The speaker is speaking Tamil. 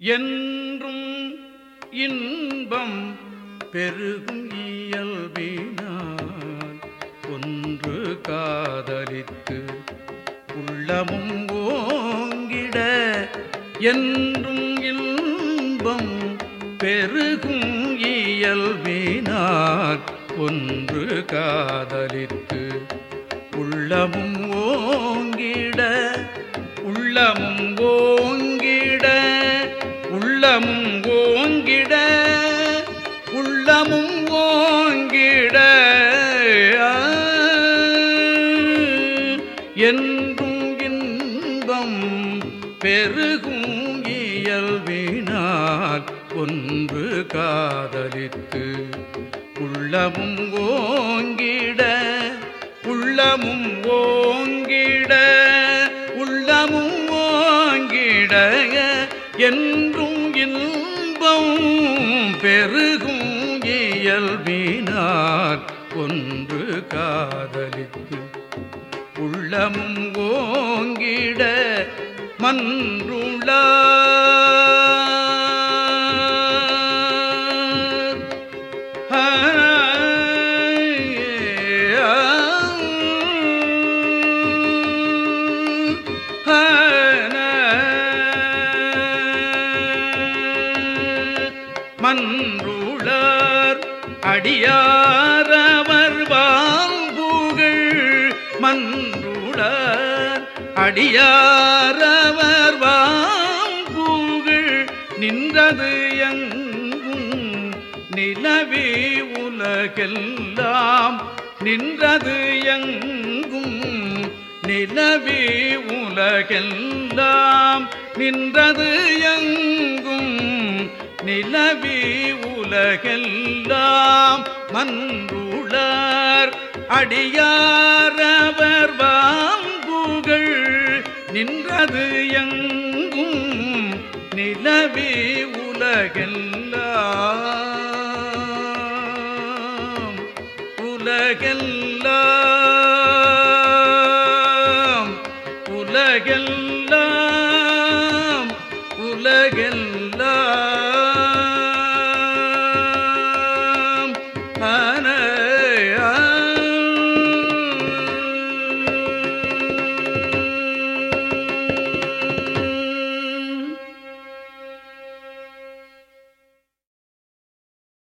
என்றும் இன்பம் பெருகும் இயல்பினார் ஒன்று காதலித்து உள்ளமும் ஓங்கிட என்றும் இன்பம் பெருகும் இயல்பினார் ஒன்று காதலித்து உள்ளமும் ஓங்கிட உள்ளமும் ஓ உள்ளமும் ஓங்கிட உள்ளமும் ஓங்கிட. என்றும் இன்பம் பெருகும் இயல்பினார் ஒன்று காதலித்து. உள்ளமும் ஓங்கிட உள்ளமும் ஓங்கிட உள்ளமும் ஓங்கிட. என்றும் இன்பம் பெருகும் இயல்பினார் ஒன்று காதலித்து. உள்ளமும் ஓங்கிட மன்றுளார் மன்றுளார் அடியாரவர் வாங்குகள். மன்றுளார் அடியாரவர் வாங்குகள். நின்றது எங்கும் நிலவி உலகெல்லாம். நின்றது எங்கும் நிலவி உலகெல்லாம். நின்றது எங்கும் நிலவி உலகெல்லாம் மன்றுளர் அடியாரவர் வாங்குகள் நின்றது எங்கும். நிலவி உலகெல்லாம் Huh?